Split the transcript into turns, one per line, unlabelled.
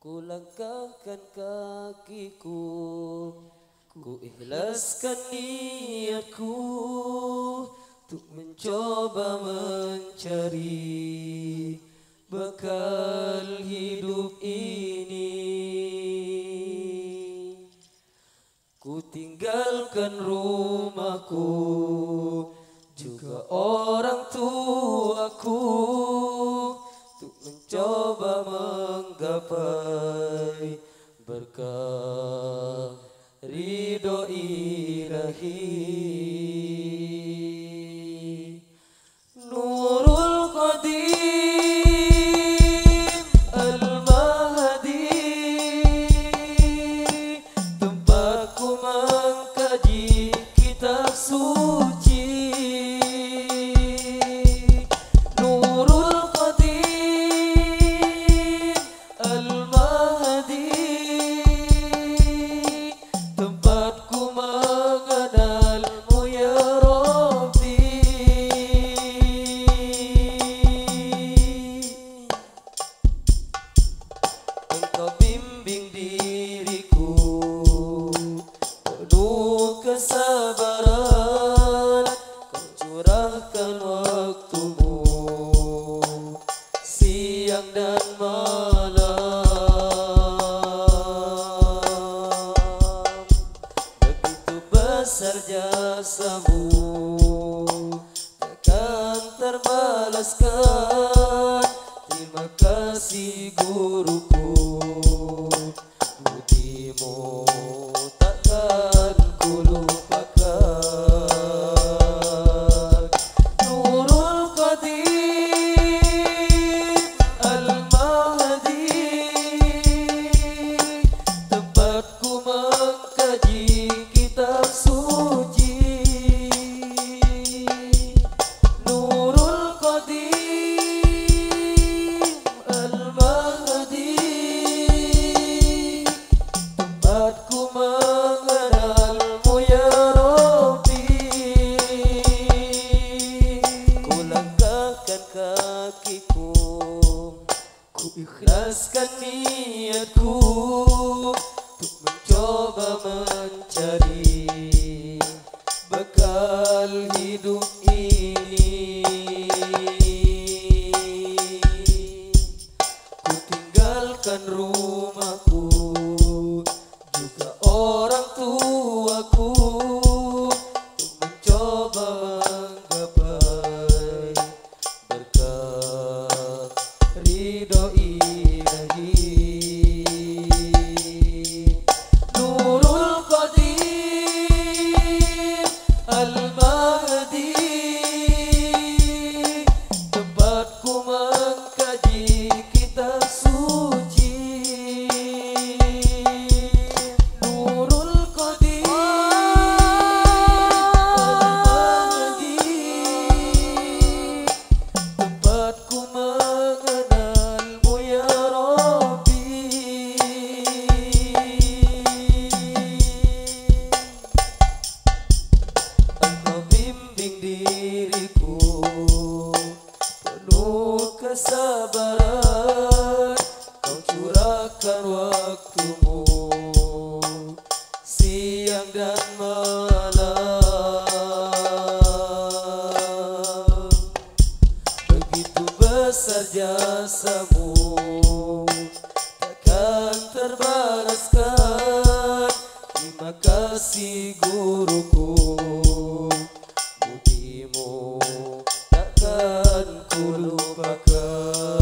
Ku langkahkan kakiku Ku ikhlaskan niatku Untuk mencoba mencari Bekal hidup ini. Ku tinggalkan rumahku Juga orang tuaku Untuk mencoba menggapai Berkah ridho ilahi Kesabaran Kau curahkan waktumu Siang dan malam. Begitu besar jasamu Takkan terbalaskan. Terima kasih guruku Ku ikhlaskan niatku Untuk mencoba mencari bimbing diriku. Penuh kesabaran Kau curahkan waktumu. Siang dan malam Begitu besar jasamu Takkan terbalaskan. Terima kasih guruku Welcome.